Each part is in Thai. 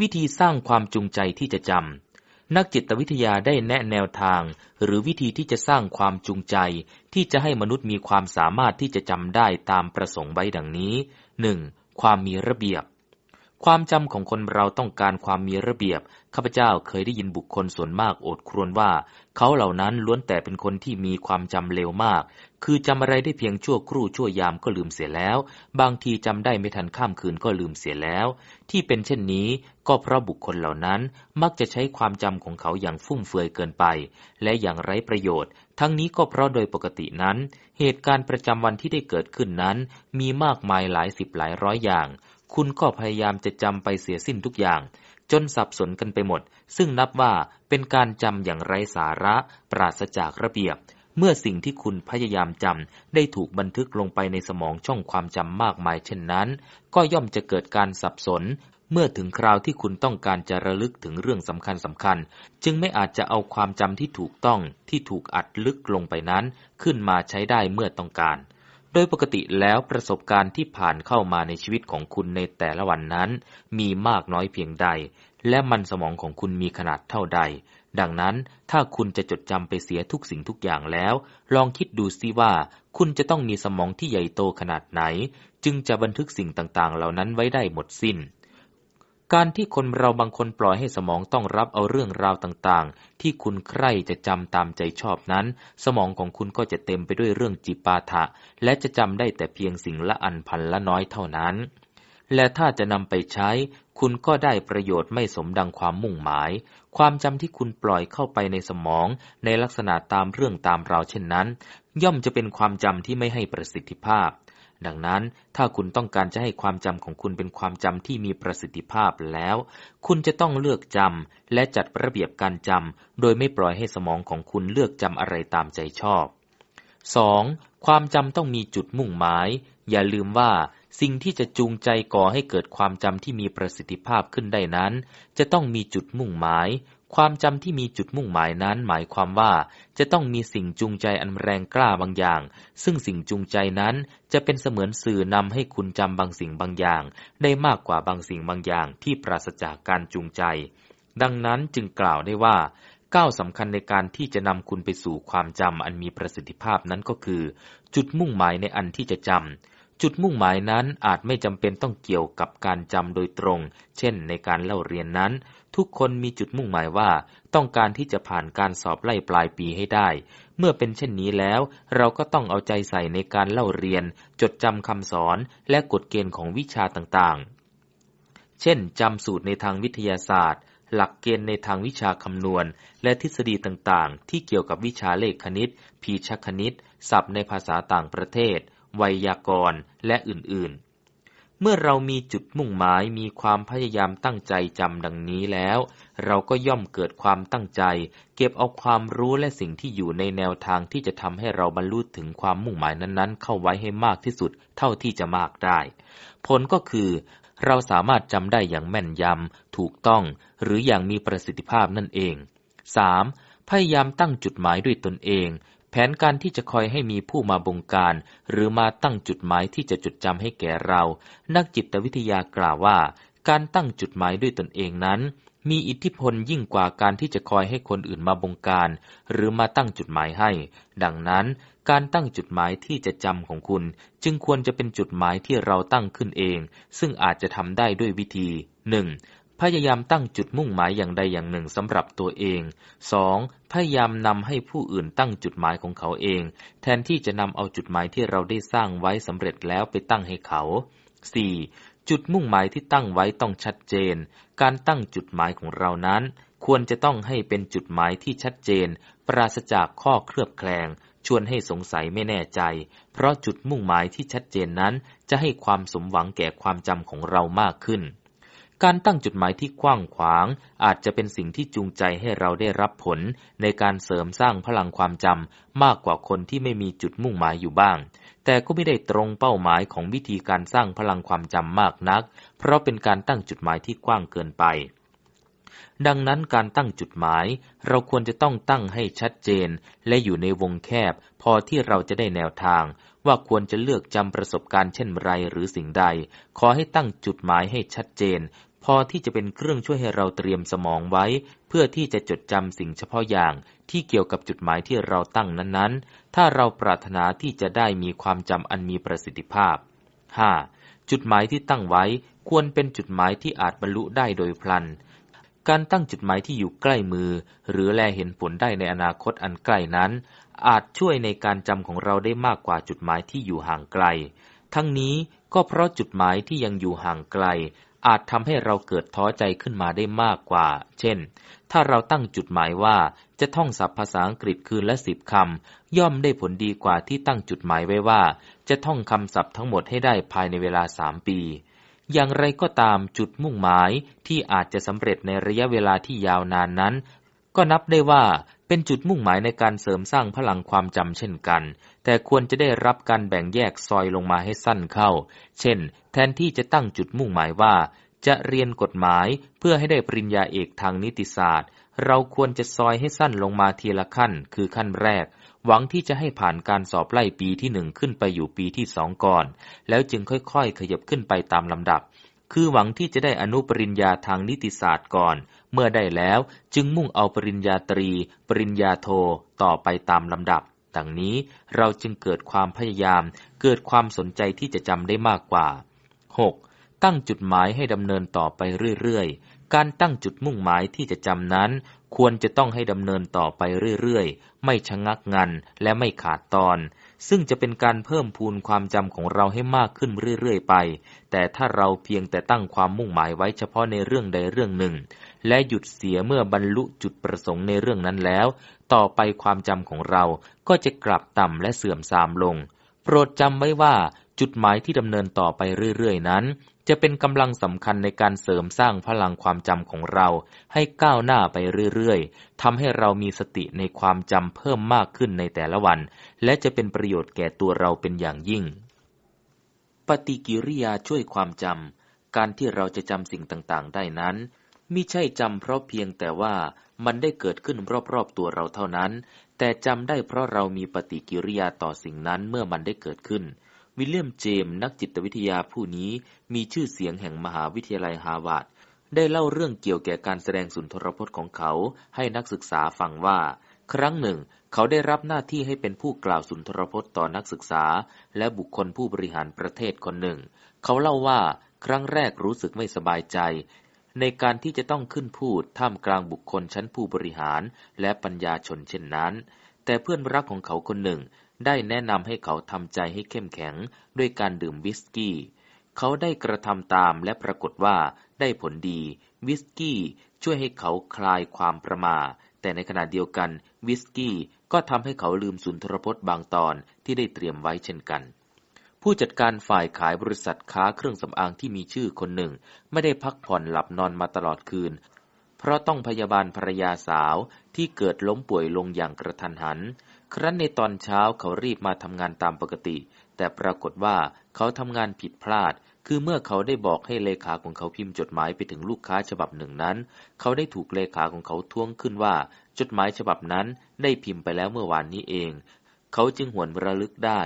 วิธีสร้างความจูงใจที่จะจำ นักจิตวิทยาได้แนะแนวทาง หรือวิธีที่จะสร้างความจูงใจ ที่จะให้มนุษย์มีความสามารถที่จะจำได้ตามประสงค์ไว้ดังนี้ 1. ความมีระเบียบ ความจำของคนเราต้องการความมีระเบียบ ข้าพเจ้าเคยได้ยินบุคคลส่วนมากโอดครวญว่า เขาเหล่านั้นล้วนแต่เป็นคนที่มีความจำเร็วมาก คือจำอะไรได้เพียงชั่วครู่ชั่วยามก็ลืมเสียแล้ว บางทีจำได้ไม่ทันข้ามคืนก็ลืมเสียแล้ว ที่เป็นเช่นนี้ก็เพราะบุคคลเหล่านั้นมักจะใช้ความจำของเขาอย่างฟุ่มเฟือยเกินไป และอย่างไร้ประโยชน์ ทั้งนี้ก็เพราะโดยปกตินั้น เหตุการณ์ประจำวันที่ได้เกิดขึ้นนั้น มีมากมายหลายสิบหลายร้อยอย่าง คุณก็พยายามจะจำไปเสียสิ้นทุกอย่าง จนสับสนกันไปหมด ซึ่งนับว่าเป็นการจำอย่างไร้สาระปราศจากระเบียบ เมื่อสิ่งที่คุณพยายามจำได้ถูกบันทึกลงไปในสมองช่องความจำมากมายเช่นนั้น ก็ย่อมจะเกิดการสับสน เมื่อถึงคราวที่คุณต้องการจะระลึกถึงเรื่องสำคัญสำคัญ จึงไม่อาจจะเอาความจำที่ถูกต้องที่ถูกอัดลึกลงไปนั้น ขึ้นมาใช้ได้เมื่อต้องการ โดยปกติแล้วประสบการณ์ที่ผ่านเข้ามาในชีวิตของคุณในแต่ละวันนั้น มีมากน้อยเพียงใด และมันสมองของคุณมีขนาดเท่าใด ดังนั้นถ้าคุณจะจดจำไปเสียทุกสิ่งทุกอย่างแล้ว ลองคิดดูซิว่า คุณจะต้องมีสมองที่ใหญ่โตขนาดไหน จึงจะบันทึกสิ่งต่างๆ เหล่านั้นไว้ได้หมดสิน้น การที่คนเราบางคนปล่อยให้สมองต้องรับเอาเรื่องราวต่างๆ ที่คุณใคร่จะจำตามใจชอบนั้น สมองของคุณก็จะเต็มไปด้วยเรื่องจิปาถะ และจะจำได้แต่เพียงสิ่งละอันพันละน้อยเท่านั้น และถ้าจะนำไปใช้ คุณก็ได้ประโยชน์ไม่สมดังความมุ่งหมาย ความจำที่คุณปล่อยเข้าไปในสมองในลักษณะตามเรื่องตามราวเช่นนั้น ย่อมจะเป็นความจำที่ไม่ให้ประสิทธิภาพ ดังนั้น ถ้าคุณต้องการจะให้ความจำของคุณเป็นความจำที่มีประสิทธิภาพแล้ว คุณจะต้องเลือกจำและจัดระเบียบการจำโดยไม่ปล่อยให้สมองของคุณเลือกจำอะไรตามใจชอบ 2. ความจำต้องมีจุดมุ่งหมาย อย่าลืมว่า สิ่งที่จะจูงใจก่อให้เกิดความจำที่มีประสิทธิภาพขึ้นได้นั้น จะต้องมีจุดมุ่งหมาย ความจำที่มีจุดมุ่งหมายนั้นหมายความว่าจะต้องมีสิ่งจูงใจอันแรงกล้าบางอย่าง ซึ่งสิ่งจูงใจนั้นจะเป็นเสมือนสื่อนำให้คุณจำบางสิ่งบางอย่าง ได้มากกว่าบางสิ่งบางอย่างที่ปราศจากการจูงใจ ดังนั้นจึงกล่าวได้ว่าก้าวสำคัญในการที่จะนำคุณไปสู่ความจำอันมีประสิทธิภาพนั้นก็คือ จุดมุ่งหมายในอันที่จะจำ จุดมุ่งหมายนั้นอาจไม่จำเป็นต้องเกี่ยวกับการจำโดยตรง เช่นในการเล่าเรียนนั้น ทุกคนมีจุดมุ่งหมายว่า ต้องการที่จะผ่านการสอบไล่ปลายปีให้ได้ เมื่อเป็นเช่นนี้แล้ว เราก็ต้องเอาใจใส่ในการเล่าเรียน จดจำคำสอน และกฎเกณฑ์ของวิชาต่างๆ เช่นจำสูตรในทางวิทยาศาสตร์ หลักเกณฑ์ในทางวิชาคำนวณ และทฤษฎีต่างๆ ที่เกี่ยวกับวิชาเลขคณิต พีชคณิต ศัพท์ในภาษาต่างประเทศ ไวยากรณ์ และอื่นๆ เมื่อเรามีจุดมุ่งหมายมีความพยายามตั้งใจจำดังนี้แล้ว เราก็ย่อมเกิดความตั้งใจ เก็บเอาความรู้และสิ่งที่อยู่ในแนวทางที่จะทำให้เราบรรลุถึงความมุ่งหมายนั้นๆ เข้าไว้ให้มากที่สุดเท่าที่จะมากได้ ผลก็คือเราสามารถจำได้อย่างแม่นยำ ถูกต้อง หรืออย่างมีประสิทธิภาพนั่นเอง 3. พยายามตั้งจุดหมายด้วยตนเอง แผนการที่จะคอยให้มีผู้มาบงการ หรือมาตั้งจุดหมายที่จะจดจำให้แก่เรา นักจิตวิทยากล่าวว่า การตั้งจุดหมายด้วยตนเองนั้น มีอิทธิพลยิ่งกว่าการที่จะคอยให้คนอื่นมาบงการ หรือมาตั้งจุดหมายให้ ดังนั้น การตั้งจุดหมายที่จะจำของคุณ จึงควรจะเป็นจุดหมายที่เราตั้งขึ้นเอง ซึ่งอาจจะทำได้ด้วยวิธีหนึ่ง พยายามตั้งจุดมุ่งหมายอย่างใดอย่างหนึ่งสำหรับตัวเอง 2. พยายามนำให้ผู้อื่นตั้งจุดหมายของเขาเอง แทนที่จะนำเอาจุดหมายที่เราได้สร้างไว้สำเร็จแล้วไปตั้งให้เขา 4. จุดมุ่งหมายที่ตั้งไว้ต้องชัดเจน การตั้งจุดหมายของเรานั้น ควรจะต้องให้เป็นจุดหมายที่ชัดเจน ปราศจากข้อเคลือบแคลง ชวนให้สงสัยไม่แน่ใจ เพราะจุดมุ่งหมายที่ชัดเจนนั้นจะให้ความสมหวังแก่ความจำของเรามากขึ้น การตั้งจุดหมายที่กว้างขวาง อาจจะเป็นสิ่งที่จูงใจให้เราได้รับผล ในการเสริมสร้างพลังความจำมากกว่าคนที่ไม่มีจุดมุ่งหมายอยู่บ้าง แต่ก็ไม่ได้ตรงเป้าหมายของวิธีการสร้างพลังความจำมากนัก เพราะเป็นการตั้งจุดหมายที่กว้างเกินไปดังนั้นการตั้งจุดหมาย เราควรจะต้องตั้งให้ชัดเจน และอยู่ในวงแคบ พอที่เราจะได้แนวทาง ว่าควรจะเลือกจำประสบการณ์เช่นไรหรือสิ่งใด ขอให้ตั้งจุดหมายให้ชัดเจน พอที่จะเป็นเครื่องช่วยให้เราเตรียมสมองไว้ เพื่อที่จะจดจำสิ่งเฉพาะอย่างที่เกี่ยวกับจุดหมายที่เราตั้งนั้นๆ ถ้าเราปรารถนาที่จะได้มีความจำอันมีประสิทธิภาพ 5. จุดหมายที่ตั้งไว้ควรเป็นจุดหมายที่อาจบรรลุได้โดยพลัน การตั้งจุดหมายที่อยู่ใกล้มือ หรือแลเห็นผลได้ในอนาคตอันใกล้นั้น อาจช่วยในการจำของเราได้มากกว่าจุดหมายที่อยู่ห่างไกล ทั้งนี้ก็เพราะจุดหมายที่ยังอยู่ห่างไกล อาจทำให้เราเกิดท้อใจขึ้นมาได้มากกว่า เช่น ถ้าเราตั้งจุดหมายว่าจะท่องศัพท์ภาษาอังกฤษคืนละสิบคำ ย่อมได้ผลดีกว่าที่ตั้งจุดหมายไว้ว่า จะท่องคำศัพท์ทั้งหมดให้ได้ภายในเวลาสามปี อย่างไรก็ตามจุดมุ่งหมายที่อาจจะสำเร็จในระยะเวลาที่ยาวนานนั้น ก็นับได้ว่า เป็นจุดมุ่งหมายในการเสริมสร้างพลังความจำเช่นกัน แต่ควรจะได้รับการแบ่งแยกซอยลงมาให้สั้นเข้า เช่น แทนที่จะตั้งจุดมุ่งหมายว่า จะเรียนกฎหมายเพื่อให้ได้ปริญญาเอกทางนิติศาสตร์ เราควรจะซอยให้สั้นลงมาทีละขั้น คือขั้นแรก หวังที่จะให้ผ่านการสอบไล่ปีที่หนึ่งขึ้นไปอยู่ปีที่สองก่อน แล้วจึงค่อยๆ ขยับขึ้นไปตามลำดับ คือหวังที่จะได้อนุปริญญาทางนิติศาสตร์ก่อน เมื่อได้แล้วจึงมุ่งเอาปริญญาตรี ปริญญาโทต่อไปตามลำดับ ดังนี้เราจึงเกิดความพยายาม เกิดความสนใจที่จะจำได้มากกว่า 6. ตั้งจุดหมายให้ดำเนินต่อไปเรื่อยๆ การตั้งจุดมุ่งหมายที่จะจำนั้น ควรจะต้องให้ดำเนินต่อไปเรื่อยๆ ไม่ชะงักงันและไม่ขาดตอน ซึ่งจะเป็นการเพิ่มพูนความจำของเราให้มากขึ้นเรื่อยๆไป แต่ถ้าเราเพียงแต่ตั้งความมุ่งหมายไว้เฉพาะในเรื่องใดเรื่องหนึ่ง และหยุดเสียเมื่อบรรลุจุดประสงค์ในเรื่องนั้นแล้ว ต่อไปความจำของเราก็จะกลับต่ำและเสื่อมทรามลง โปรดจำไว้ว่า จุดหมายที่ดำเนินต่อไปเรื่อยๆ นั้น จะเป็นกำลังสำคัญในการเสริมสร้างพลังความจำของเรา ให้ก้าวหน้าไปเรื่อยๆทำให้เรามีสติในความจำเพิ่มมากขึ้นในแต่ละวัน และจะเป็นประโยชน์แก่ตัวเราเป็นอย่างยิ่ง ปฏิกิริยาช่วยความจำการที่เราจะจำสิ่งต่างๆ ได้นั้นมิใช่จำเพราะเพียงแต่ว่ามันได้เกิดขึ้นรอบๆตัวเราเท่านั้น แต่จำได้เพราะเรามีปฏิกิริยาต่อสิ่งนั้นเมื่อมันได้เกิดขึ้น วิลเลียมเจมส์นักจิตวิทยาผู้นี้มีชื่อเสียงแห่งมหาวิทยาลัยฮาร์วาร์ดได้เล่าเรื่องเกี่ยวแก่การแสดงสุนทรพจน์ของเขา ให้นักศึกษาฟังว่า ครั้งหนึ่ง เขาได้รับหน้าที่ให้เป็นผู้กล่าวสุนทรพจน์ต่อนักศึกษา และบุคคลผู้บริหารประเทศคนหนึ่ง เขาเล่าว่าครั้งแรกรู้สึกไม่สบายใจ ในการที่จะต้องขึ้นพูดท่ามกลางบุคคลชั้นผู้บริหารและปัญญาชนเช่นนั้น แต่เพื่อนรักของเขาคนหนึ่ง ได้แนะนำให้เขาทำใจให้เข้มแข็งด้วยการดื่มวิสกี้ เขาได้กระทำตามและปรากฏว่าได้ผลดี วิสกี้ช่วยให้เขาคลายความประหม่า แต่ในขณะเดียวกันวิสกี้ก็ทำให้เขาลืมสุนทรพจน์บางตอนที่ได้เตรียมไว้เช่นกัน ผู้จัดการฝ่ายขายบริษัทค้าเครื่องสำอางที่มีชื่อคนหนึ่ง ไม่ได้พักผ่อนหลับนอนมาตลอดคืน เพราะต้องพยาบาลภรรยาสาวที่เกิดล้มป่วยลงอย่างกระทันหัน ครั้นในตอนเช้าเขารีบมาทำงานตามปกติ แต่ปรากฏว่าเขาทำงานผิดพลาด คือเมื่อเขาได้บอกให้เลขาของเขาพิมพ์จดหมายไปถึงลูกค้าฉบับหนึ่งนั้น เขาได้ถูกเลขาของเขาท้วงขึ้นว่า จดหมายฉบับนั้นได้พิมพ์ไปแล้วเมื่อวานนี้เอง เขาจึงหวนระลึกได้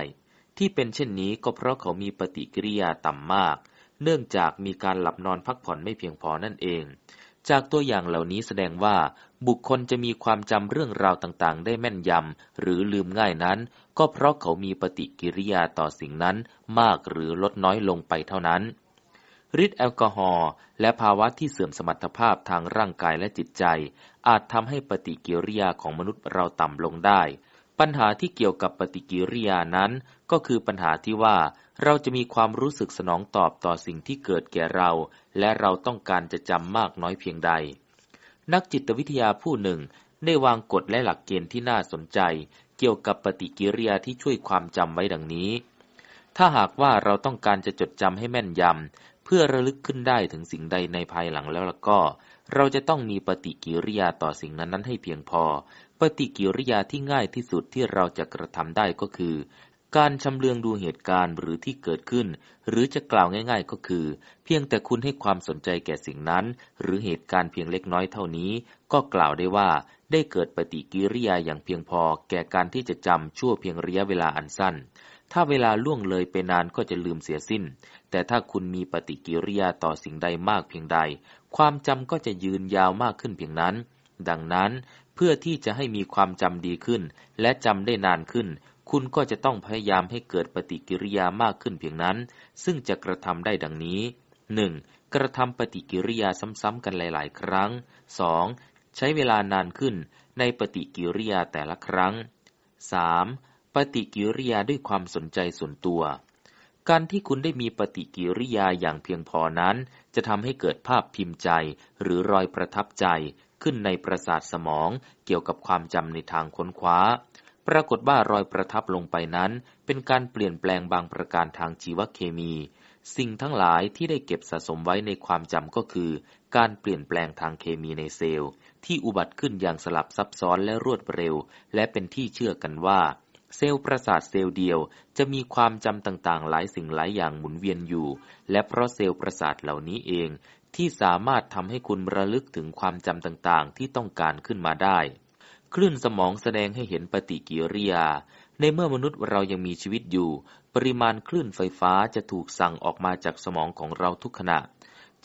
ที่เป็นเช่นนี้ก็เพราะเขามีปฏิกิริยาต่ำมาก เนื่องจากมีการหลับนอนพักผ่อนไม่เพียงพอนั่นเอง จากตัวอย่างเหล่านี้แสดงว่า บุคคลจะมีความจำเรื่องราวต่างๆ ได้แม่นยำหรือลืมง่ายนั้น ก็เพราะเขามีปฏิกิริยาต่อสิ่งนั้นมากหรือลดน้อยลงไปเท่านั้นฤทธิ์แอลกอฮอล์และภาวะที่เสื่อมสมรรถภาพทางร่างกายและจิตใจ อาจทำให้ปฏิกิริยาของมนุษย์เราต่ำลงได้ ปัญหาที่เกี่ยวกับปฏิกิริยานั้น ก็คือปัญหาที่ว่าเราจะมีความรู้สึกสนองตอบต่อสิ่งที่เกิดแก่เรา และเราต้องการจะจำมากน้อยเพียงใด นักจิตวิทยาผู้หนึ่งได้วางกฎและหลักเกณฑ์ที่น่าสนใจ เกี่ยวกับปฏิกิริยาที่ช่วยความจำไว้ดังนี้ ถ้าหากว่าเราต้องการจะจดจำให้แม่นยำเพื่อระลึกขึ้นได้ถึงสิ่งใดในภายหลังแล้วล่ะก็ เราจะต้องมีปฏิกิริยาต่อสิ่งนั้นนั้นให้เพียงพอ ปฏิกิริยาที่ง่ายที่สุดที่เราจะกระทำได้ก็คือ การชำเลืองดูเหตุการณ์หรือที่เกิดขึ้น หรือจะกล่าวง่าย ๆ ก็คือ เพียงแต่คุณให้ความสนใจแก่สิ่งนั้น หรือเหตุการณ์เพียงเล็กน้อยเท่านี้ ก็กล่าวได้ว่า ได้เกิดปฏิกิริยาอย่างเพียงพอ แก่การที่จะจำชั่วเพียงระยะเวลาอันสั้น ถ้าเวลาล่วงเลยไปนานก็จะลืมเสียสิ้น แต่ถ้าคุณมีปฏิกิริยาต่อสิ่งใดมากเพียงใด ความจำก็จะยืนยาวมากขึ้นเพียงนั้น ดังนั้น เพื่อที่จะให้มีความจำดีขึ้น และจำได้นานขึ้น คุณก็จะต้องพยายามให้เกิดปฏิกิริยามากขึ้นเพียงนั้น ซึ่งจะกระทำได้ดังนี้ 1. กระทำปฏิกิริยาซ้ำๆกันหลาย ๆ ครั้ง 2. ใช้เวลานานขึ้นในปฏิกิริยาแต่ละครั้ง 3. ปฏิกิริยาด้วยความสนใจส่วนตัว การที่คุณได้มีปฏิกิริยาอย่างเพียงพอนั้น จะทำให้เกิดภาพพิมพ์ใจ หรือรอยประทับใจขึ้นในประสาทสมองเกี่ยวกับความจำในทางค้นคว้า ปรากฏว่ารอยประทับลงไปนั้น เป็นการเปลี่ยนแปลงบางประการทางชีวเคมี สิ่งทั้งหลายที่ได้เก็บสะสมไว้ในความจำก็คือ การเปลี่ยนแปลงทางเคมีในเซลล์ ที่อุบัติขึ้นอย่างสลับซับซ้อนและรวดเร็ว และเป็นที่เชื่อกันว่า เซลล์ประสาทเซลล์เดียวจะมีความจำต่างๆ หลายสิ่งหลายอย่างหมุนเวียนอยู่ และเพราะเซลล์ประสาทเหล่านี้เอง ที่สามารถทำให้คุณระลึกถึงความจำต่างๆ ที่ต้องการขึ้นมาได้ คลื่นสมองแสดงให้เห็นปฏิกิริยา ในเมื่อมนุษย์เรายังมีชีวิตอยู่ ปริมาณคลื่นไฟฟ้าจะถูกสั่งออกมาจากสมองของเราทุกขณะ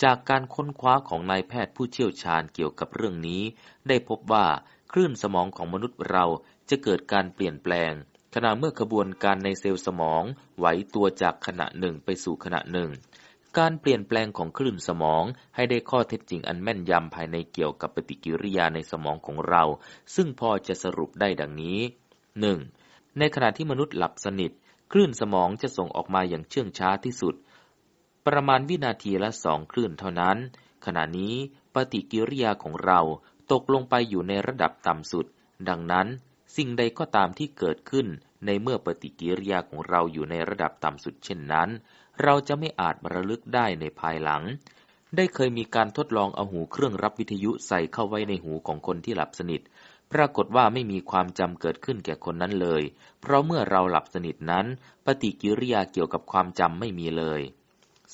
จากการค้นคว้าของนายแพทย์ผู้เชี่ยวชาญเกี่ยวกับเรื่องนี้ ได้พบว่าคลื่นสมองของมนุษย์เราจะเกิดการเปลี่ยนแปลง ขณะเมื่อขบวนการในเซลล์สมองไหวตัวจากขณะหนึ่งไปสู่ขณะหนึ่ง การเปลี่ยนแปลงของคลื่นสมองให้ได้ข้อเท็จจริงอันแม่นยำภายในเกี่ยวกับปฏิกิริยาในสมองของเรา ซึ่งพอจะสรุปได้ดังนี้ 1. ในขณะที่มนุษย์หลับสนิท คลื่นสมองจะส่งออกมาอย่างเชื่องช้าที่สุด ประมาณวินาทีละสองคลื่นเท่านั้น ขณะนี้ปฏิกิริยาของเราตกลงไปอยู่ในระดับต่ำสุด ดังนั้น สิ่งใดก็ตามที่เกิดขึ้น ในเมื่อปฏิกิริยาของเราอยู่ในระดับต่ำสุดเช่นนั้น เราจะไม่อาจระลึกได้ในภายหลัง ได้เคยมีการทดลองเอาหูเครื่องรับวิทยุใส่เข้าไว้ในหูของคนที่หลับสนิท ปรากฏว่าไม่มีความจำเกิดขึ้นแก่คนนั้นเลย เพราะเมื่อเราหลับสนิทนั้น ปฏิกิริยาเกี่ยวกับความจำไม่มีเลย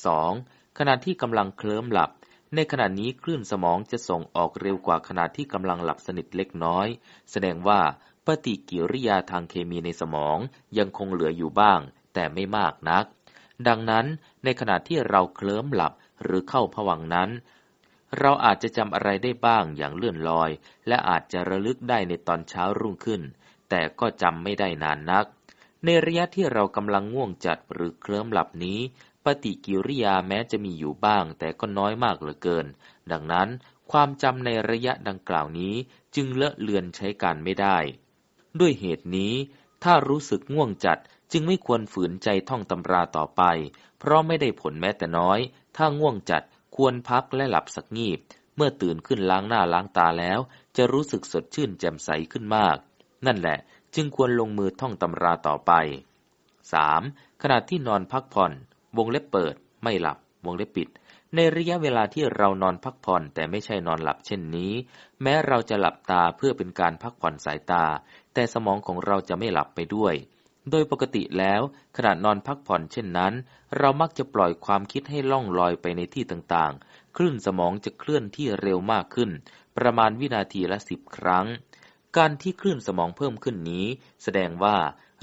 2. ขณะที่กำลังเคลิ้มหลับในขณะนี้คลื่นสมองจะส่งออกเร็วกว่าขณะที่กำลังหลับสนิทเล็กน้อย แสดงว่า ปฏิกิริยาทางเคมีในสมองยังคงเหลืออยู่บ้าง แต่ไม่มากนัก ดังนั้นในขณะที่เราเคลิ้มหลับหรือเข้าผวังนั้น เราอาจจะจำอะไรได้บ้างอย่างเลื่อนลอย และอาจจะระลึกได้ในตอนเช้ารุ่งขึ้น แต่ก็จำไม่ได้นานนัก ในระยะที่เรากำลังง่วงจัดหรือเคลิ้มหลับนี้ปฏิกิริยาแม้จะมีอยู่บ้าง แต่ก็น้อยมากเหลือเกิน ดังนั้น ความจำในระยะดังกล่าวนี้จึงเลอะเลือนใช้การไม่ได้ ด้วยเหตุนี้ ถ้ารู้สึกง่วงจัดจึงไม่ควรฝืนใจท่องตำราต่อไป เพราะไม่ได้ผลแม้แต่น้อย ถ้าง่วงจัดควรพักและหลับสักงีบ เมื่อตื่นขึ้นล้างหน้าล้างตาแล้ว จะรู้สึกสดชื่นแจ่มใสขึ้นมาก นั่นแหละจึงควรลงมือท่องตำราต่อไป 3. ขณะที่นอนพักผ่อน วงเล็บเปิด ไม่หลับ วงเล็บปิด ในระยะเวลาที่เรานอนพักผ่อนแต่ไม่ใช่นอนหลับเช่นนี้ แม้เราจะหลับตาเพื่อเป็นการพักผ่อนสายตา แต่สมองของเราจะไม่หลับไปด้วย โดยปกติแล้วขณะนอนพักผ่อนเช่นนั้น เรามักจะปล่อยความคิดให้ล่องลอยไปในที่ต่างๆ คลื่นสมองจะเคลื่อนที่เร็วมากขึ้น ประมาณวินาทีละสิบครั้ง การที่คลื่นสมองเพิ่มขึ้นนี้ แสดงว่า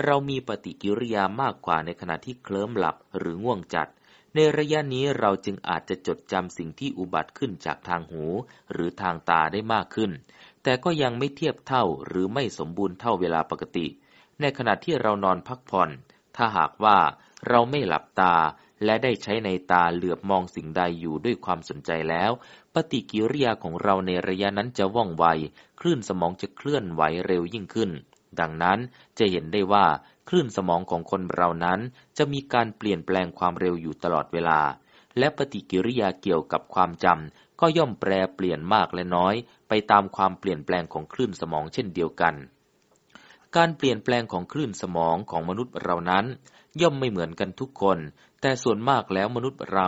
เรามีปฏิกิริยามากกว่าในขณะที่เคลิ้มหลับหรือง่วงจัด ในระยะนี้เราจึงอาจจะจดจำสิ่งที่อุบัติขึ้นจากทางหู หรือทางตาได้มากขึ้น แต่ก็ยังไม่เทียบเท่าหรือไม่สมบูรณ์เท่าเวลาปกติ ในขณะที่เรานอนพักผ่อน ถ้าหากว่าเราไม่หลับตาและได้ใช้ในตาเหลือบมองสิ่งใดอยู่ด้วยความสนใจแล้ว ปฏิกิริยาของเราในระยะนั้นจะว่องไว คลื่นสมองจะเคลื่อนไหวเร็วยิ่งขึ้น ดังนั้นจะเห็นได้ว่าคลื่นสมองของคนเรานั้น จะมีการเปลี่ยนแปลงความเร็วอยู่ตลอดเวลา และปฏิกิริยาเกี่ยวกับความจำก็ย่อมแปรเปลี่ยนมากและน้อย ไปตามความเปลี่ยนแปลงของคลื่นสมองเช่นเดียวกัน การเปลี่ยนแปลงของคลื่นสมองของมนุษย์เรานั้น ย่อมไม่เหมือนกันทุกคน แต่ส่วนมากแล้วมนุษย์เรา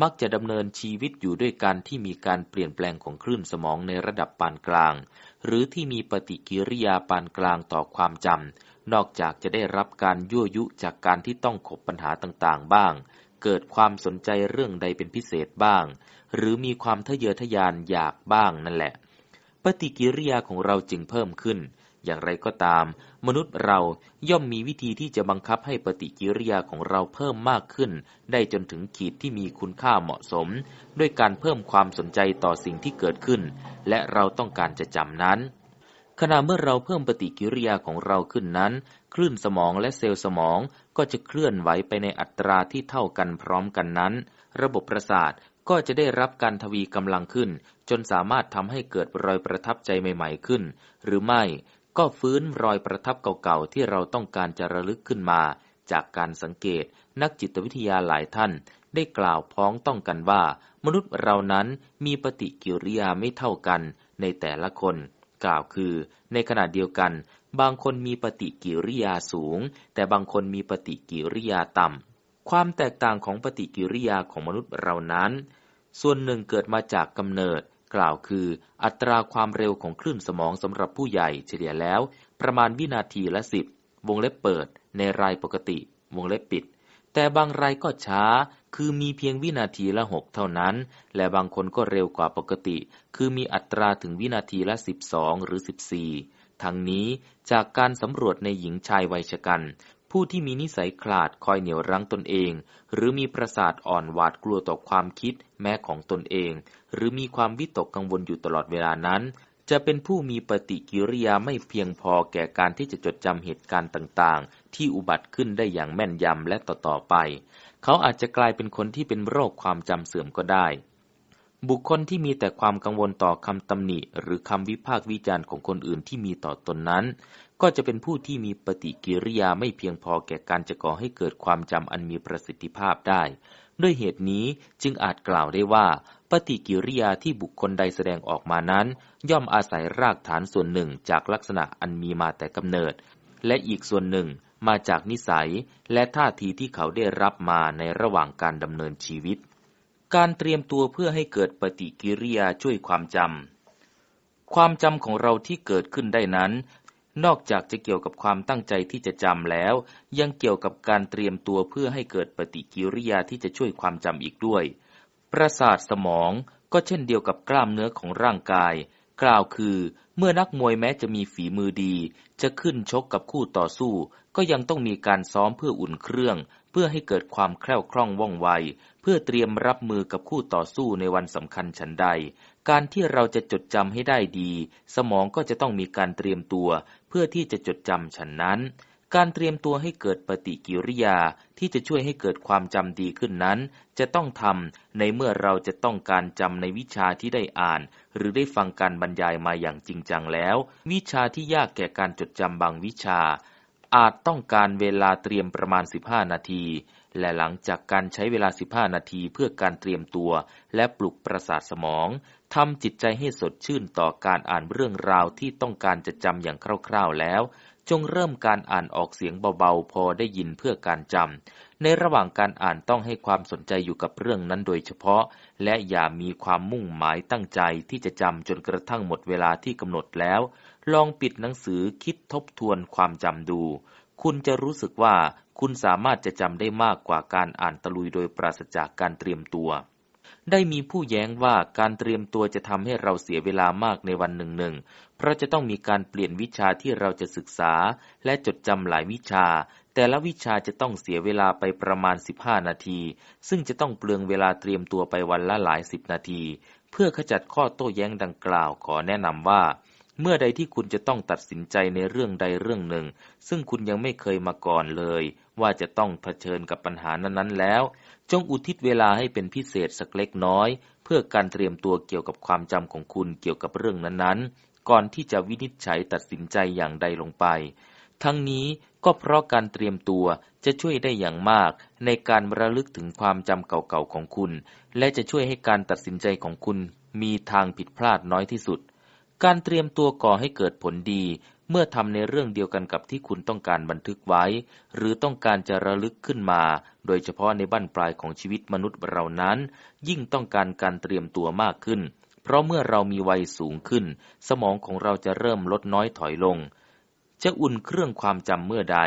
มักจะดำเนินชีวิตอยู่ด้วยการที่มีการเปลี่ยนแปลงของคลื่นสมองในระดับปานกลาง หรือที่มีปฏิกิริยาปานกลางต่อความจำนอกจากจะได้รับการยั่วยุจากการที่ต้องขบปัญหาต่างๆ บ้างเกิดความสนใจเรื่องใดเป็นพิเศษบ้าง หรือมีความทะเยอทะยานอยากบ้างนั่นแหละ ฏิกิริยาของเราจึงเพิ่มขึ้น อย่างไรก็ตาม มนุษย์เราย่อมมีวิธีที่จะบังคับให้ปฏิกิริยาของเราเพิ่มมากขึ้น ได้จนถึงขีดที่มีคุณค่าเหมาะสม ด้วยการเพิ่มความสนใจต่อสิ่งที่เกิดขึ้น และเราต้องการจะจำนั้นขณะเมื่อเราเพิ่มปฏิกิริยาของเราขึ้นนั้น คลื่นสมองและเซลล์สมองก็จะเคลื่อนไหวไปในอัตราที่เท่ากันพร้อมกันนั้น ระบบประสาท ก็จะได้รับการทวีกำลังขึ้น จนสามารถทำให้เกิดรอยประทับใจใหม่ ๆขึ้น หรือไม่ก็ฟื้นรอยประทับเก่าๆที่เราต้องการจะระลึกขึ้นมา จากการสังเกตนักจิตวิทยาหลายท่าน ได้กล่าวพ้องต้องกันว่า มนุษย์เรานั้นมีปฏิกิริยาไม่เท่ากันในแต่ละคน กล่าวคือ ในขณะเดียวกัน บางคนมีปฏิกิริยาสูง แต่บางคนมีปฏิกิริยาต่ำความแตกต่างของปฏิกิริยาของมนุษย์เรานั้น ส่วนหนึ่งเกิดมาจากกำเนิด กล่าวคือ อัตราความเร็วของคลื่นสมองสำหรับผู้ใหญ่เฉลี่ยแล้ว ประมาณวินาทีละสิบวงเล็บเปิด ในรายปกติ วงเล็บปิด แต่บางรายก็ช้า คือมีเพียงวินาทีละหกเท่านั้น และบางคนก็เร็วกว่าปกติ คือมีอัตราถึงวินาทีละสิบสองหรือสิบสี่ทั้งนี้จากการสำรวจในหญิงชายวัยชกัน ผู้ที่มีนิสัยขลาดคอยเหนี่ยวรั้งตนเอง หรือมีประสาทอ่อนหวาดกลัวต่อความคิดแม้ของตนเอง หรือมีความวิตกกังวลอยู่ตลอดเวลานั้น จะเป็นผู้มีปฏิกิริยาไม่เพียงพอแก่การที่จะจดจำเหตุการณ์ต่างๆ ที่อุบัติขึ้นได้อย่างแม่นยำและต่อๆไป เขาอาจจะกลายเป็นคนที่เป็นโรคความจำเสื่อมก็ได้บุคคลที่มีแต่ความกังวลต่อคำตำหนิ หรือคำวิพากษ์วิจารณ์ของคนอื่นที่มีต่อตนนั้น ก็จะเป็นผู้ที่มีปฏิกิริยาไม่เพียงพอแก่การจะก่อให้เกิดความจำอันมีประสิทธิภาพได้ ด้วยเหตุนี้จึงอาจกล่าวได้ว่า ปฏิกิริยาที่บุคคลใดแสดงออกมานั้น ย่อมอาศัยรากฐานส่วนหนึ่งจากลักษณะอันมีมาแต่กำเนิด และอีกส่วนหนึ่งมาจากนิสัย และท่าทีที่เขาได้รับมาในระหว่างการดำเนินชีวิต การเตรียมตัวเพื่อให้เกิดปฏิกิริยาช่วยความจำความจำของเราที่เกิดขึ้นได้นั้น นอกจากจะเกี่ยวกับความตั้งใจที่จะจำแล้ว ยังเกี่ยวกับการเตรียมตัวเพื่อให้เกิดปฏิกิริยาที่จะช่วยความจำอีกด้วย ประสาทสมองก็เช่นเดียวกับกล้ามเนื้อของร่างกาย กล่าวคือ เมื่อนักมวยแม้จะมีฝีมือดี จะขึ้นชกกับคู่ต่อสู้ ก็ยังต้องมีการซ้อมเพื่ออุ่นเครื่อง เพื่อให้เกิดความแคล่วคล่องว่องไว เพื่อเตรียมรับมือกับคู่ต่อสู้ในวันสำคัญฉันใด การที่เราจะจดจำให้ได้ดี สมองก็จะต้องมีการเตรียมตัว เพื่อที่จะจดจำฉันนั้น การเตรียมตัวให้เกิดปฏิกิริยาที่จะช่วยให้เกิดความจำดีขึ้นนั้น จะต้องทำในเมื่อเราจะต้องการจำในวิชาที่ได้อ่าน หรือได้ฟังการบรรยายมาอย่างจริงจังแล้ว วิชาที่ยากแก่การจดจำบางวิชา อาจต้องการเวลาเตรียมประมาณ 15 นาที และหลังจากการใช้เวลา 15 นาทีเพื่อการเตรียมตัว และปลุกประสาทสมองทำจิตใจให้สดชื่นต่อการอ่านเรื่องราวที่ต้องการจะจำอย่างคร่าวๆแล้ว จงเริ่มการอ่านออกเสียงเบาๆ พอได้ยินเพื่อการจำในระหว่างการอ่านต้องให้ความสนใจอยู่กับเรื่องนั้นโดยเฉพาะ และอย่ามีความมุ่งหมายตั้งใจที่จะจำจนกระทั่งหมดเวลาที่กำหนดแล้ว ลองปิดหนังสือคิดทบทวนความจำดู คุณจะรู้สึกว่า คุณสามารถจะจำได้มากกว่าการอ่านตะลุยโดยปราศจากการเตรียมตัว ได้มีผู้แย้งว่าการเตรียมตัวจะทำให้เราเสียเวลามากในวันหนึ่งหนึ่ง เพราะจะต้องมีการเปลี่ยนวิชาที่เราจะศึกษา และจดจำหลายวิชา แต่ละวิชาจะต้องเสียเวลาไปประมาณ 15 นาที ซึ่งจะต้องเปลืองเวลาเตรียมตัวไปวันละหลายสิบนาที เพื่อขจัดข้อโต้แย้งดังกล่าวขอแนะนำว่าเมื่อใดที่คุณจะต้องตัดสินใจในเรื่องใดเรื่องหนึ่ง ซึ่งคุณยังไม่เคยมาก่อนเลย ว่าจะต้องเผชิญกับปัญหานั้นๆแล้ว จงอุทิศเวลาให้เป็นพิเศษสักเล็กน้อย เพื่อการเตรียมตัวเกี่ยวกับความจำของคุณเกี่ยวกับเรื่องนั้นๆ ก่อนที่จะวินิจฉัยตัดสินใจอย่างใดลงไป ทั้งนี้ก็เพราะการเตรียมตัวจะช่วยได้อย่างมาก ในการระลึกถึงความจำเก่าๆของคุณ และจะช่วยให้การตัดสินใจของคุณมีทางผิดพลาดน้อยที่สุด การเตรียมตัวก่อให้เกิดผลดี เมื่อทำในเรื่องเดียวกันกับที่คุณต้องการบันทึกไว้ หรือต้องการจะระลึกขึ้นมา โดยเฉพาะในบั้นปลายของชีวิตมนุษย์เรานั้น ยิ่งต้องการการเตรียมตัวมากขึ้น เพราะเมื่อเรามีวัยสูงขึ้น สมองของเราจะเริ่มลดน้อยถอยลง จะอุ่นเครื่องความจำเมื่อใด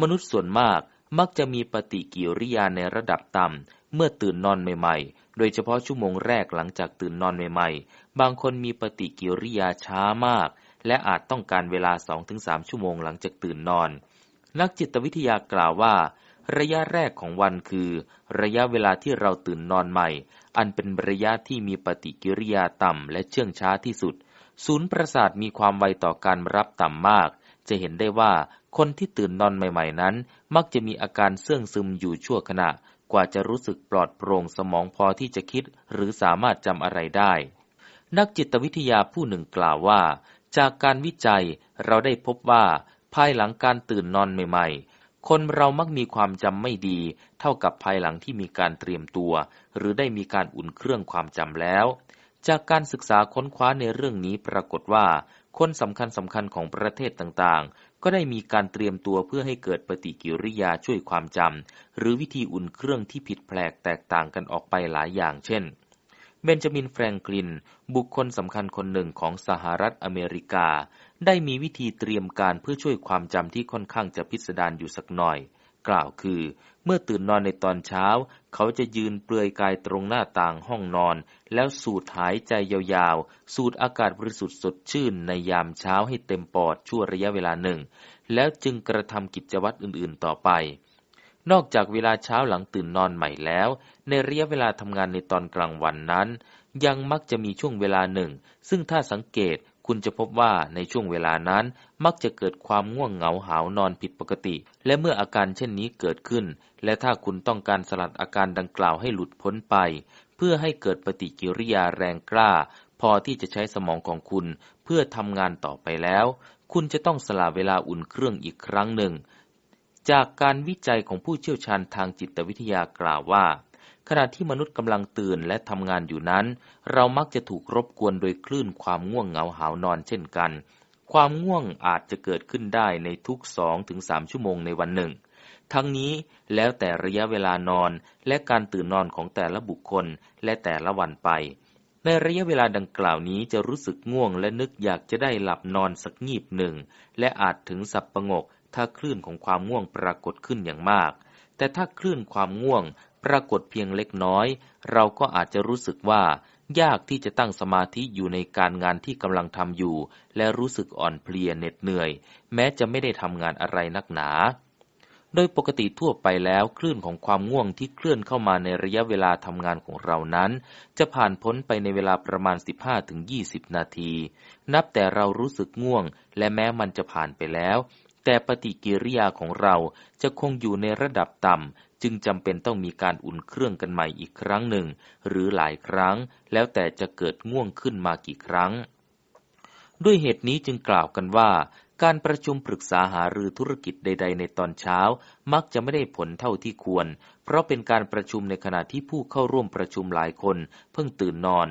มนุษย์ส่วนมากมักจะมีปฏิกิริยาในระดับต่ำเมื่อตื่นนอนใหม่ ๆ โดยเฉพาะชั่วโมงแรกหลังจากตื่นนอนใหม่ ๆ บางคนมีปฏิกิริยาช้ามาก และอาจต้องการเวลา 2-3 ชั่วโมงหลังจากตื่นนอน นักจิตวิทยากล่าวว่า ระยะแรกของวันคือ ระยะเวลาที่เราตื่นนอนใหม่ อันเป็นระยะที่มีปฏิกิริยาต่ำและเชื่องช้าที่สุด ศูนย์ประสาทมีความไวต่อการรับต่ำมาก จะเห็นได้ว่าคนที่ตื่นนอนใหม่ ๆ นั้น มักจะมีอาการเสื่องซึมอยู่ชั่วขณะ กว่าจะรู้สึกปลอดโปร่งสมองพอที่จะคิด หรือสามารถจำอะไรได้ นักจิตวิทยาผู้หนึ่งกล่าวว่า จากการวิจัยเราได้พบว่า ภายหลังการตื่นนอนใหม่ๆ คนเรามักมีความจำไม่ดี เท่ากับภายหลังที่มีการเตรียมตัว หรือได้มีการอุ่นเครื่องความจำแล้ว จากการศึกษาค้นคว้าในเรื่องนี้ปรากฏว่า คนสำคัญสำคัญของประเทศต่างๆ ก็ได้มีการเตรียมตัวเพื่อให้เกิดปฏิกิริยาช่วยความจำหรือวิธีอุ่นเครื่องที่ผิดแปลกแตกต่างกันออกไปหลายอย่างเช่น เบนจามินแฟรงคลิน บุคคลสำคัญคนหนึ่งของสหรัฐอเมริกา ได้มีวิธีเตรียมการเพื่อช่วยความจำที่ค่อนข้างจะพิสดารอยู่สักหน่อย กล่าวคือ เมื่อตื่นนอนในตอนเช้า เขาจะยืนเปลือยกายตรงหน้าต่างห้องนอน แล้วสูดหายใจยาวๆ สูดอากาศบริสุทธิ์สดชื่นในยามเช้าให้เต็มปอดชั่วระยะเวลาหนึ่ง แล้วจึงกระทำกิจวัตรอื่นๆต่อไป นอกจากเวลาเช้าหลังตื่นนอนใหม่แล้ว ในระยะเวลาทำงานในตอนกลางวันนั้น ยังมักจะมีช่วงเวลาหนึ่ง ซึ่งถ้าสังเกตคุณจะพบว่าในช่วงเวลานั้นมักจะเกิดความง่วงเหงาหาวนอนผิดปกติ และเมื่ออาการเช่นนี้เกิดขึ้น และถ้าคุณต้องการสลัดอาการดังกล่าวให้หลุดพ้นไป เพื่อให้เกิดปฏิกิริยาแรงกล้า พอที่จะใช้สมองของคุณเพื่อทำงานต่อไปแล้ว คุณจะต้องสละเวลาอุ่นเครื่องอีกครั้งหนึ่ง จากการวิจัยของผู้เชี่ยวชาญทางจิตวิทยากล่าวว่า ขณะที่มนุษย์กำลังตื่นและทำงานอยู่นั้น เรามักจะถูกรบกวนโดยคลื่นความง่วงเหงาหาวนอนเช่นกัน ความง่วงอาจจะเกิดขึ้นได้ในทุกสองถึงสามชั่วโมงในวันหนึ่ง ทั้งนี้แล้วแต่ระยะเวลานอนและการตื่นนอนของแต่ละบุคคลและแต่ละวันไป ในระยะเวลาดังกล่าวนี้จะรู้สึกง่วงและนึกอยากจะได้หลับนอนสักงีบหนึ่ง และอาจถึงสับประงก ถ้าคลื่นของความง่วงปรากฏขึ้นอย่างมาก แต่ถ้าคลื่นความง่วงปรากฏเพียงเล็กน้อย เราก็อาจจะรู้สึกว่า ยากที่จะตั้งสมาธิอยู่ในการงานที่กำลังทำอยู่ และรู้สึกอ่อนเพลียเหน็ดเหนื่อย แม้จะไม่ได้ทำงานอะไรนักหนาโดยปกติทั่วไปแล้วคลื่นของความง่วงที่เคลื่อนเข้ามาในระยะเวลาทำงานของเรานั้น จะผ่านพ้นไปในเวลาประมาณ 15-20 นาที นับแต่เรารู้สึกง่วง และแม้มันจะผ่านไปแล้ว แต่ปฏิกิริยาของเราจะคงอยู่ในระดับต่ำ จึงจำเป็นต้องมีการอุ่นเครื่องกันใหม่อีกครั้งหนึ่ง หรือหลายครั้ง แล้วแต่จะเกิดง่วงขึ้นมากี่ครั้ง ด้วยเหตุนี้จึงกล่าวกันว่า การประชุมปรึกษาหารือธุรกิจใด ๆ ในตอนเช้า มักจะไม่ได้ผลเท่าที่ควร เพราะเป็นการประชุมในขณะที่ผู้เข้าร่วมประชุมหลายคน เพิ่งตื่นนอน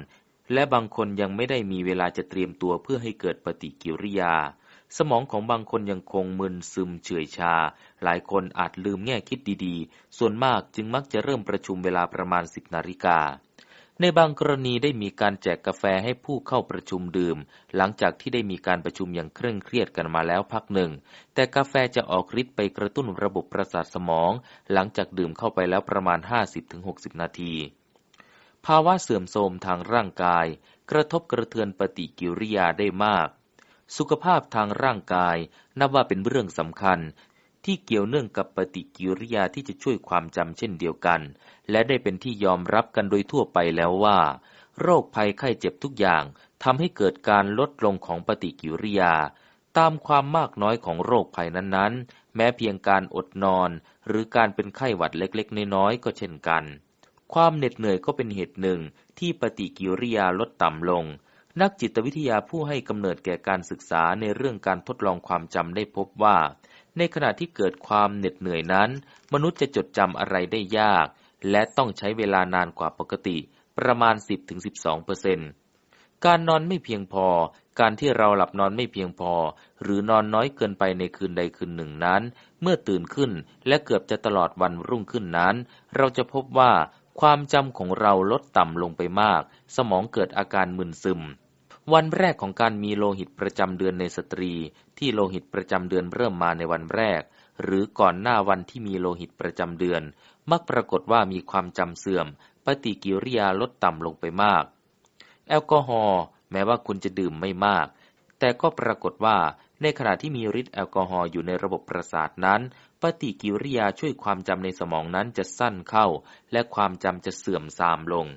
และบางคนยังไม่ได้มีเวลาจะเตรียมตัวเพื่อให้เกิดปฏิกิริยา สมองของบางคนยังคงมึนซึมเฉื่อยชา หลายคนอาจลืมแง่คิดดีๆ ส่วนมากจึงมักจะเริ่มประชุมเวลาประมาณสิบนาฬิกา ในบางกรณีได้มีการแจกกาแฟให้ผู้เข้าประชุมดื่ม หลังจากที่ได้มีการประชุมอย่างเคร่งเครียดกันมาแล้วพักหนึ่ง แต่กาแฟจะออกฤทธิ์ไปกระตุ้นระบบประสาทสมอง หลังจากดื่มเข้าไปแล้วประมาณ 50-60 นาทีภาวะเสื่อมโทรมทางร่างกาย กระทบกระเทือนปฏิกิริยาได้มาก สุขภาพทางร่างกาย นับว่าเป็นเรื่องสำคัญ ที่เกี่ยวเนื่องกับปฏิกิริยาที่จะช่วยความจำเช่นเดียวกัน และได้เป็นที่ยอมรับกันโดยทั่วไปแล้วว่า โรคภัยไข้เจ็บทุกอย่างทำให้เกิดการลดลงของปฏิกิริยา ตามความมากน้อยของโรคภัยนั้นๆ แม้เพียงการอดนอน หรือการเป็นไข้หวัดเล็กๆ น้อยๆ ก็เช่นกัน ความเหน็ดเหนื่อยก็เป็นเหตุหนึ่งที่ปฏิกิริยาลดต่ำลง นักจิตวิทยาผู้ให้กำเนิดแก่การศึกษาในเรื่องการทดลองความจำได้พบว่า ในขณะที่เกิดความเหน็ดเหนื่อยนั้น มนุษย์จะจดจำอะไรได้ยาก และต้องใช้เวลานานกว่าปกติ ประมาณ 10-12%เปอร์เซ็นต์การนอนไม่เพียงพอ การที่เราหลับนอนไม่เพียงพอ หรือนอนน้อยเกินไปในคืนใดคืนหนึ่งนั้น เมื่อตื่นขึ้นและเกือบจะตลอดวันรุ่งขึ้นนั้น เราจะพบว่าความจำของเราลดต่ำลงไปมาก สมองเกิดอาการมึนซึม วันแรกของการมีโลหิตประจำเดือนในสตรีที่โลหิตประจำเดือนเริ่มมาในวันแรก หรือก่อนหน้าวันที่มีโลหิตประจำเดือน มักปรากฏว่ามีความจำเสื่อม ปฏิกิริยาลดต่ำลงไปมาก แอลกอฮอล์แม้ว่าคุณจะดื่มไม่มาก แต่ก็ปรากฏว่าในขณะที่มีฤทธิ์แอลกอฮอล์อยู่ในระบบประสาทนั้น ปฏิกิริยาช่วยความจำในสมองนั้นจะสั้นเข้า และความจำจะเสื่อมทรามลง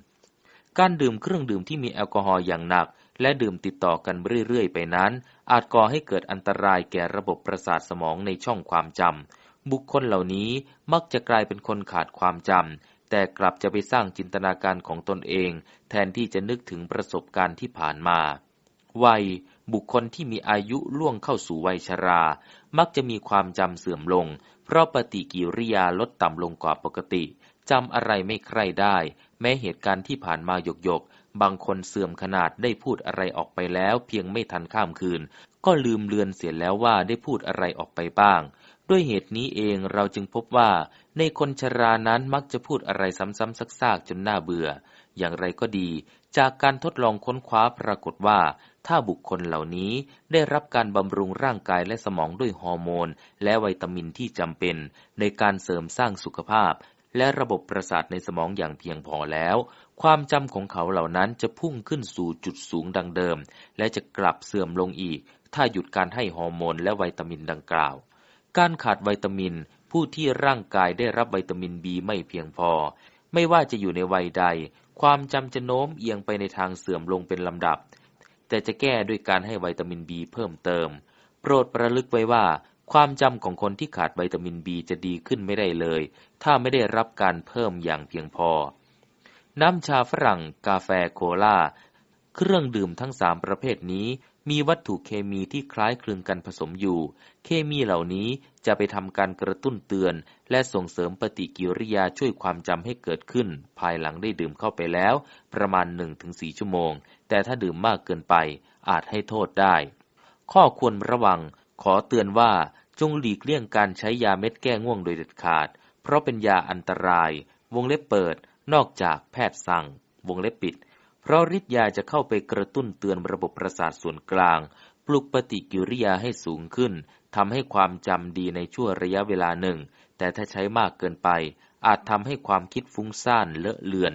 การดื่มเครื่องดื่มที่มีแอลกอฮอล์อย่างหนัก และดื่มติดต่อกันเรื่อยๆ ไปนั้น อาจก่อให้เกิดอันตรายแก่ระบบประสาทสมองในช่องความจำ บุคคลเหล่านี้มักจะกลายเป็นคนขาดความจำ แต่กลับจะไปสร้างจินตนาการของตนเอง แทนที่จะนึกถึงประสบการณ์ที่ผ่านมา วัย บุคคลที่มีอายุล่วงเข้าสู่วัยชรา มักจะมีความจำเสื่อมลง เพราะปฏิกิริยาลดต่ำลงกว่าปกติจำอะไรไม่ใคร่ได้ แม้เหตุการณ์ที่ผ่านมาหยกหยก บางคนเสื่อมขนาดได้พูดอะไรออกไปแล้ว เพียงไม่ทันข้ามคืน ก็ลืมเลือนเสียแล้วว่าได้พูดอะไรออกไปบ้าง ด้วยเหตุนี้เองเราจึงพบว่า ในคนชรานั้นมักจะพูดอะไรซ้ำๆซากๆจนน่าเบื่อ อย่างไรก็ดี จากการทดลองค้นคว้าปรากฏว่า ถ้าบุคคลเหล่านี้ได้รับการบำรุงร่างกายและสมองด้วยฮอร์โมน และวิตามินที่จำเป็น ในการเสริมสร้างสุขภาพ และระบบประสาทในสมองอย่างเพียงพอแล้ว ความจำของเขาเหล่านั้นจะพุ่งขึ้นสู่จุดสูงดังเดิม และจะกลับเสื่อมลงอีก ถ้าหยุดการให้ฮอร์โมนและวิตามินดังกล่าว การขาดวิตามิน ผู้ที่ร่างกายได้รับวิตามินบีไม่เพียงพอ ไม่ว่าจะอยู่ในวัยใด ความจำจะโน้มเอียงไปในทางเสื่อมลงเป็นลำดับ แต่จะแก้ด้วยการให้วิตามินบีเพิ่มเติม โปรดประลึกไว้ว่า ความจำของคนที่ขาดวิตามินบีจะดีขึ้นไม่ได้เลย ถ้าไม่ได้รับการเพิ่มอย่างเพียงพอ น้ำชาฝรั่ง กาแฟโคลาเครื่องดื่มทั้งสามประเภทนี้ มีวัตถุเคมีที่คล้ายคลึงกันผสมอยู่ เคมีเหล่านี้จะไปทำการกระตุ้นเตือน และส่งเสริมปฏิกิริยาช่วยความจำให้เกิดขึ้น ภายหลังได้ดื่มเข้าไปแล้ว ประมาณ 1-4 ชั่วโมง แต่ถ้าดื่มมากเกินไปอาจให้โทษได้ ข้อควรระวัง ขอเตือนว่าจงหลีกเลี่ยงการใช้ยาเม็ดแก้ง่วงโดยเด็ดขาด เพราะเป็นยาอันตราย วงเล็บเปิด นอกจากแพทย์สั่ง วงเล็บปิด เพราะฤทธิ์ยาจะเข้าไปกระตุ้นเตือนระบบประสาทส่วนกลาง ปลุกปฏิกิริยาให้สูงขึ้นทำให้ความจำดีในช่วงระยะเวลาหนึ่ง แต่ถ้าใช้มากเกินไป อาจทำให้ความคิดฟุ้งซ่านเลอะเลือน